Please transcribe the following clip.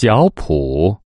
脚蹼。